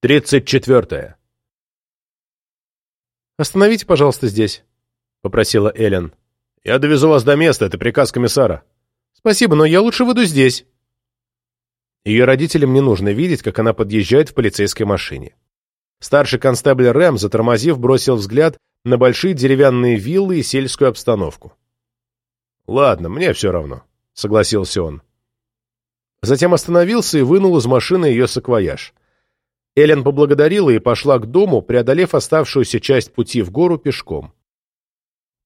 Тридцать четвертое. «Остановите, пожалуйста, здесь», — попросила Эллен. «Я довезу вас до места, это приказ комиссара». «Спасибо, но я лучше выйду здесь». Ее родителям не нужно видеть, как она подъезжает в полицейской машине. Старший констебль Рэм, затормозив, бросил взгляд на большие деревянные виллы и сельскую обстановку. «Ладно, мне все равно», — согласился он. Затем остановился и вынул из машины ее саквояж. Эллен поблагодарила и пошла к дому, преодолев оставшуюся часть пути в гору пешком.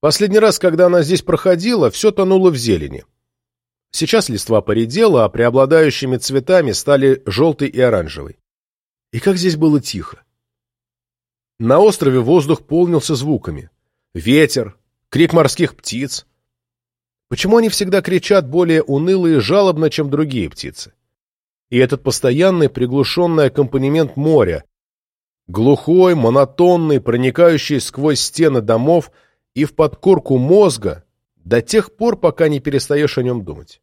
Последний раз, когда она здесь проходила, все тонуло в зелени. Сейчас листва поредела, а преобладающими цветами стали желтый и оранжевый. И как здесь было тихо. На острове воздух полнился звуками. Ветер, крик морских птиц. Почему они всегда кричат более уныло и жалобно, чем другие птицы? И этот постоянный приглушенный аккомпанемент моря, глухой, монотонный, проникающий сквозь стены домов и в подкорку мозга до тех пор, пока не перестаешь о нем думать.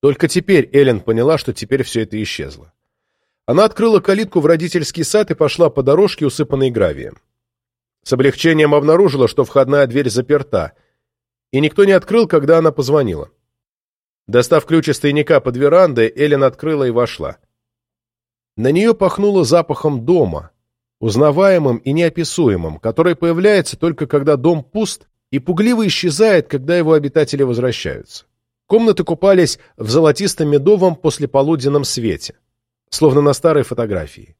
Только теперь Эллен поняла, что теперь все это исчезло. Она открыла калитку в родительский сад и пошла по дорожке, усыпанной гравием. С облегчением обнаружила, что входная дверь заперта, и никто не открыл, когда она позвонила. Достав ключ из тайника под верандой, Эллен открыла и вошла. На нее пахнуло запахом дома, узнаваемым и неописуемым, который появляется только когда дом пуст и пугливо исчезает, когда его обитатели возвращаются. Комнаты купались в золотисто-медовом послеполуденном свете, словно на старой фотографии.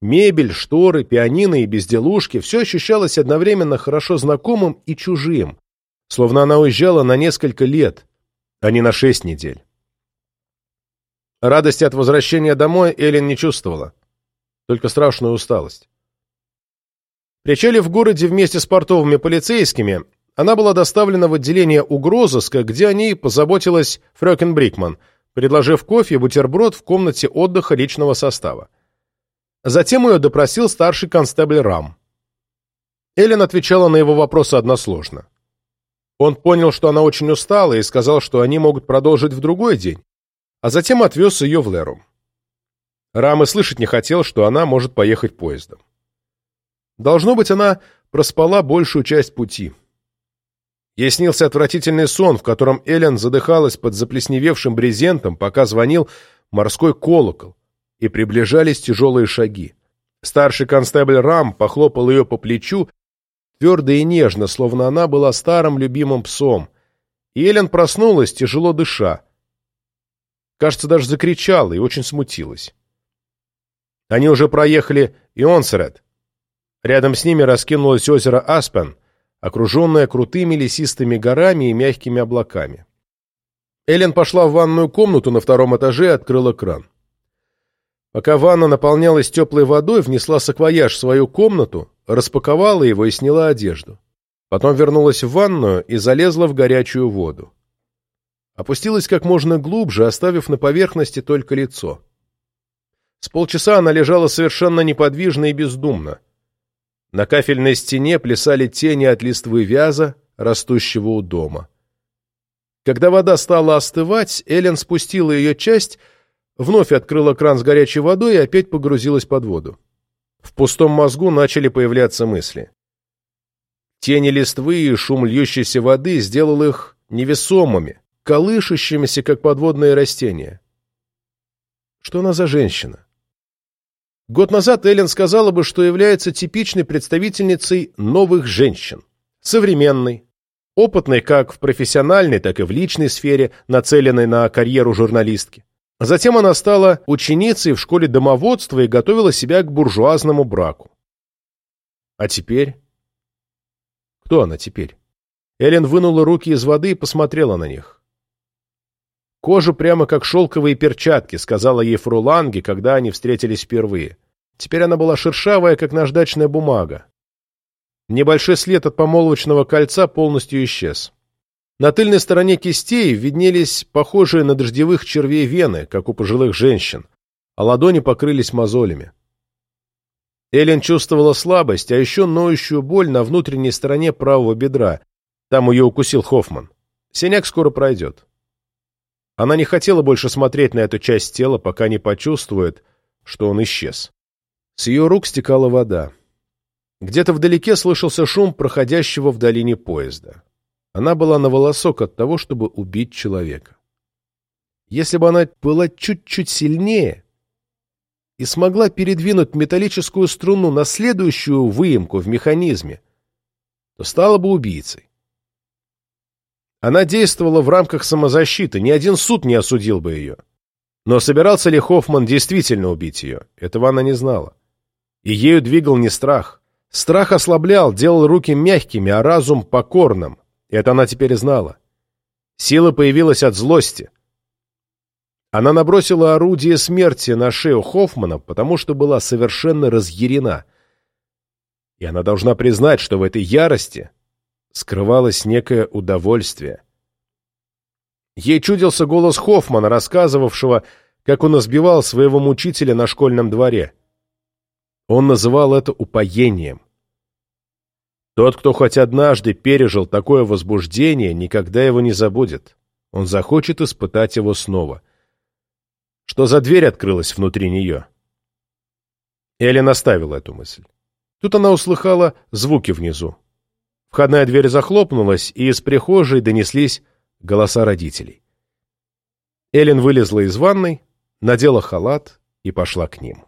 Мебель, шторы, пианино и безделушки – все ощущалось одновременно хорошо знакомым и чужим, словно она уезжала на несколько лет, а не на шесть недель. Радости от возвращения домой Эллен не чувствовала, только страшную усталость. Причалив в городе вместе с портовыми полицейскими, она была доставлена в отделение угрозыска, где о ней позаботилась Фрёкен Брикман, предложив кофе и бутерброд в комнате отдыха личного состава. Затем ее допросил старший констебль Рам. Эллен отвечала на его вопросы односложно. Он понял, что она очень устала, и сказал, что они могут продолжить в другой день, а затем отвез ее в Лерум. Рам и слышать не хотел, что она может поехать поездом. Должно быть, она проспала большую часть пути. Ей снился отвратительный сон, в котором Эллен задыхалась под заплесневевшим брезентом, пока звонил морской колокол, и приближались тяжелые шаги. Старший констебль Рам похлопал ее по плечу, твердо и нежно, словно она была старым любимым псом. И Эллен проснулась, тяжело дыша. Кажется, даже закричала и очень смутилась. Они уже проехали Ионсерет. Рядом с ними раскинулось озеро Аспен — окруженная крутыми лесистыми горами и мягкими облаками. Эллен пошла в ванную комнату на втором этаже и открыла кран. Пока ванна наполнялась теплой водой, внесла саквояж в свою комнату, распаковала его и сняла одежду. Потом вернулась в ванную и залезла в горячую воду. Опустилась как можно глубже, оставив на поверхности только лицо. С полчаса она лежала совершенно неподвижно и бездумно. На кафельной стене плясали тени от листвы вяза, растущего у дома. Когда вода стала остывать, Эллен спустила ее часть, вновь открыла кран с горячей водой и опять погрузилась под воду. Пустом мозгу начали появляться мысли. Тени листвы и шум льющейся воды сделал их невесомыми, колышущимися, как подводные растения. Что она за женщина? Год назад Эллен сказала бы, что является типичной представительницей новых женщин. Современной, опытной как в профессиональной, так и в личной сфере, нацеленной на карьеру журналистки. Затем она стала ученицей в школе домоводства и готовила себя к буржуазному браку. А теперь? Кто она теперь? Эллен вынула руки из воды и посмотрела на них. Кожу прямо как шелковые перчатки, сказала ей Фруланги, когда они встретились впервые. Теперь она была шершавая, как наждачная бумага. Небольшой след от помолвочного кольца полностью исчез. На тыльной стороне кистей виднелись похожие на дождевых червей вены, как у пожилых женщин, а ладони покрылись мозолями. Эллен чувствовала слабость, а еще ноющую боль на внутренней стороне правого бедра. Там ее укусил Хоффман. Синяк скоро пройдет. Она не хотела больше смотреть на эту часть тела, пока не почувствует, что он исчез. С ее рук стекала вода. Где-то вдалеке слышался шум проходящего в долине поезда. Она была на волосок от того, чтобы убить человека. Если бы она была чуть-чуть сильнее и смогла передвинуть металлическую струну на следующую выемку в механизме, то стала бы убийцей. Она действовала в рамках самозащиты, ни один суд не осудил бы ее. Но собирался ли Хоффман действительно убить ее, этого она не знала. И ею двигал не страх. Страх ослаблял, делал руки мягкими, а разум покорным. Это она теперь знала. Сила появилась от злости. Она набросила орудие смерти на шею Хоффмана, потому что была совершенно разъярена. И она должна признать, что в этой ярости скрывалось некое удовольствие. Ей чудился голос Хоффмана, рассказывавшего, как он избивал своего мучителя на школьном дворе. Он называл это упоением. Тот, кто хоть однажды пережил такое возбуждение, никогда его не забудет. Он захочет испытать его снова. Что за дверь открылась внутри нее? Эллен оставила эту мысль. Тут она услыхала звуки внизу. Входная дверь захлопнулась, и из прихожей донеслись голоса родителей. Эллен вылезла из ванной, надела халат и пошла к ним.